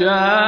يشاء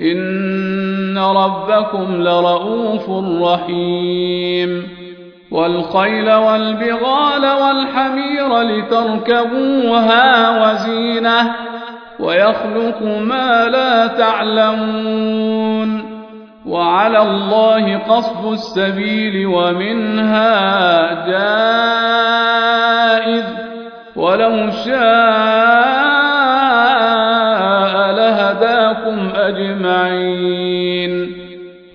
إن ربكم لرؤوف رحيم والخيل والبغال والحمير لتركبوها وزينه ويخلق ما لا تعلمون وعلى الله قصد السبيل ومنها جائز ولو شاء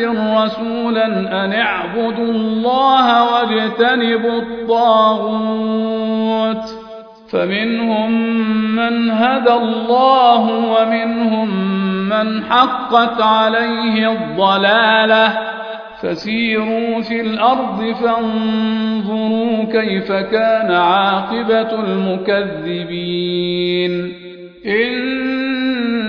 رسولا أن اعبدوا الله واجتنبوا الطاغوت فمنهم من هدى الله ومنهم من حقت عليه الضلاله فسيروا في الأرض فانظروا كيف كان عاقبة المكذبين إن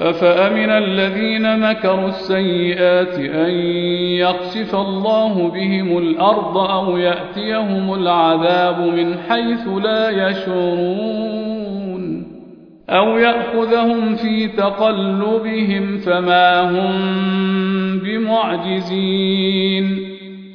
أفأمن الذين مكروا السيئات أن يقصف الله بهم الأرض أو يأتيهم العذاب من حيث لا يشعرون أو يأخذهم في تقلبهم فما هم بمعجزين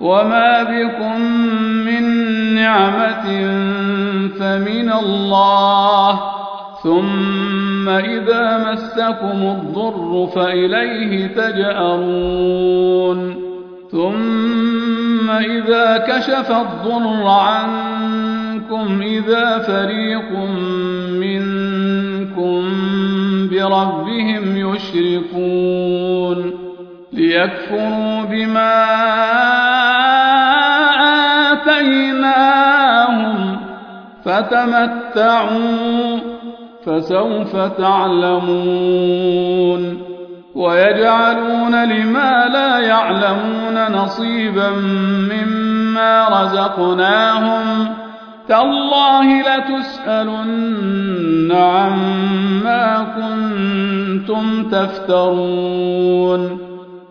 وما بكم من نعمة فمن الله ثم إذا مسكم الضر فإليه تجأرون ثم إذا كشف الضر عنكم إذا فريق منكم بربهم يشركون ليكفروا بما آتيناهم فتمتعوا فسوف تعلمون ويجعلون لما لا يعلمون نصيبا مما رزقناهم تالله لتسألن عما كنتم تفترون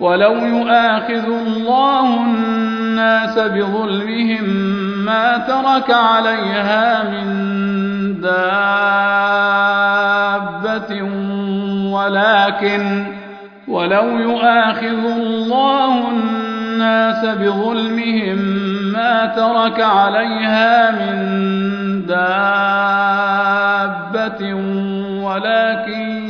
ولو يؤاخذ الله الناس بظلمهم ما ترك عليها من دابة ولكن ولو يؤاخذ الله الناس بظلمهم ما ترك عليها من دابة ولكن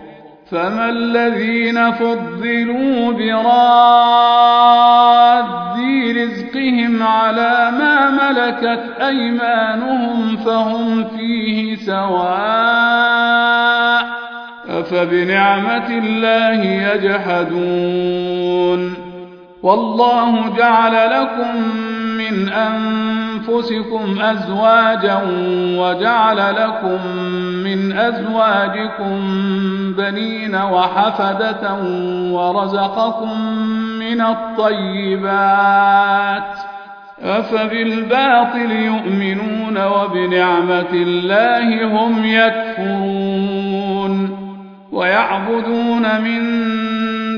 فما الذين فضلوا براد رزقهم على ما ملكت أيمانهم فهم فيه سواء أفبنعمة الله يجحدون والله جعل لكم من أنفسكم أزواجا وجعل لكم من أزواجكم بنين وحفدة ورزقكم من الطيبات أفبالباطل يؤمنون وبنعمة الله هم يكفرون ويعبدون من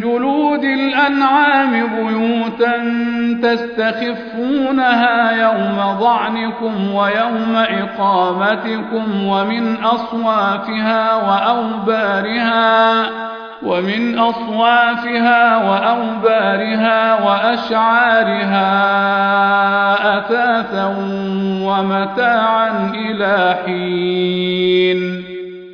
جلود الأنعام بيوتا تستخفونها يوم ظعنكم ويوم إقامتكم ومن أصوافها وأوبارها ومن أصوافها وأوبارها وأشعارها أثاثا ومتاعا إلى حين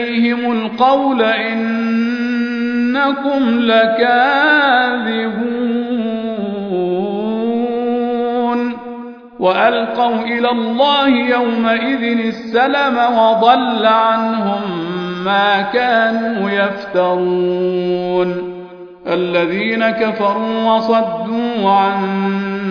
إليهم القول إنكم لكاذبون. وألقوا إلى الله يومئذ السلم وضل عنهم ما كانوا يفترون. الذين كفروا وصدوا عن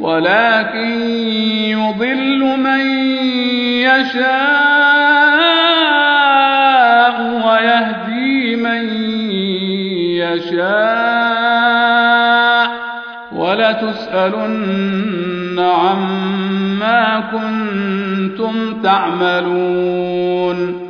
ولكن يضل من يشاء ويهدي من يشاء. ولتسألن عما كنتم تعملون.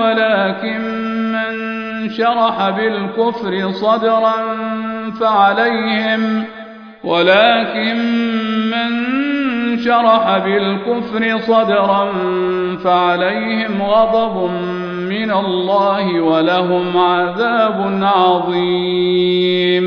ولكن من شرح بالكفر صدرا فعليهم ولكن من شرح بالكفر صدرا فعليهم غضب من الله ولهم عذاب عظيم.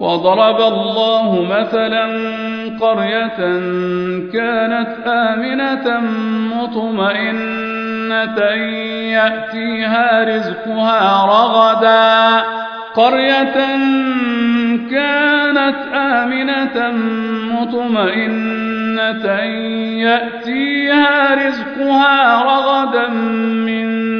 وضرب الله مثلا قرية كانت آمنة مطمئنة يأتيها رزقها رغدا. قرية كانت آمنة مطمئنة يأتيها رزقها رغدا من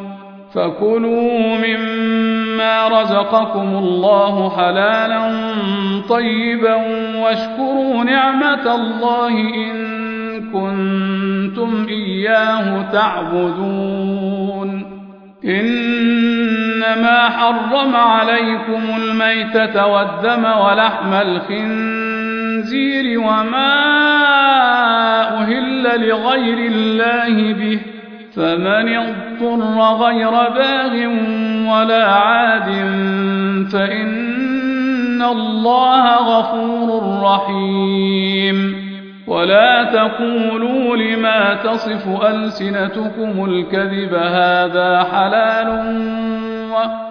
فكلوا مما رزقكم الله حلالا طيبا واشكروا نعمة الله إن كنتم إياه تعبدون. إنما حرم عليكم الميتة والدم ولحم الخنزير وما أهل لغير الله به فمن اضطر غير باغ ولا عاد فإن الله غفور رحيم. ولا تقولوا لما تصف ألسنتكم الكذب هذا حلال و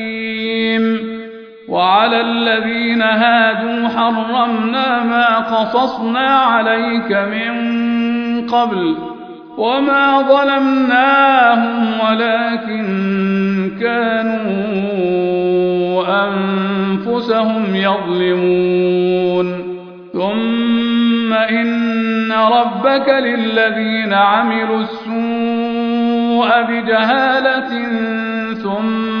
وعلى الذين هادوا حرمنا ما قصصنا عليك من قبل وما ظلمناهم ولكن كانوا أنفسهم يظلمون. ثم إن ربك للذين عملوا السوء بجهالة ثم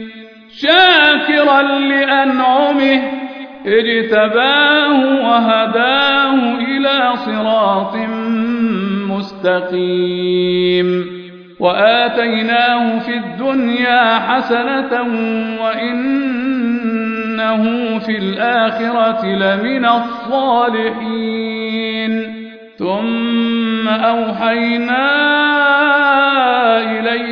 شاكرا لأنعمه اجتباه وهداه إلى صراط مستقيم. وآتيناه في الدنيا حسنة وإن إنه في الآخرة لمن الصالحين. ثم أوحينا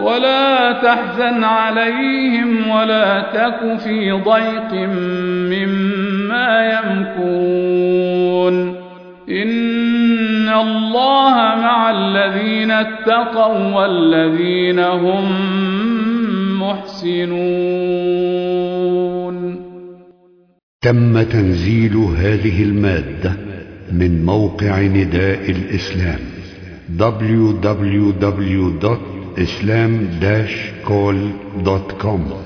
ولا تحزن عليهم ولا تك في ضيق مما يمكون إن الله مع الذين اتقوا والذين هم محسنون. تم تنزيل هذه المادة من موقع نداء الإسلام www.islam-call.com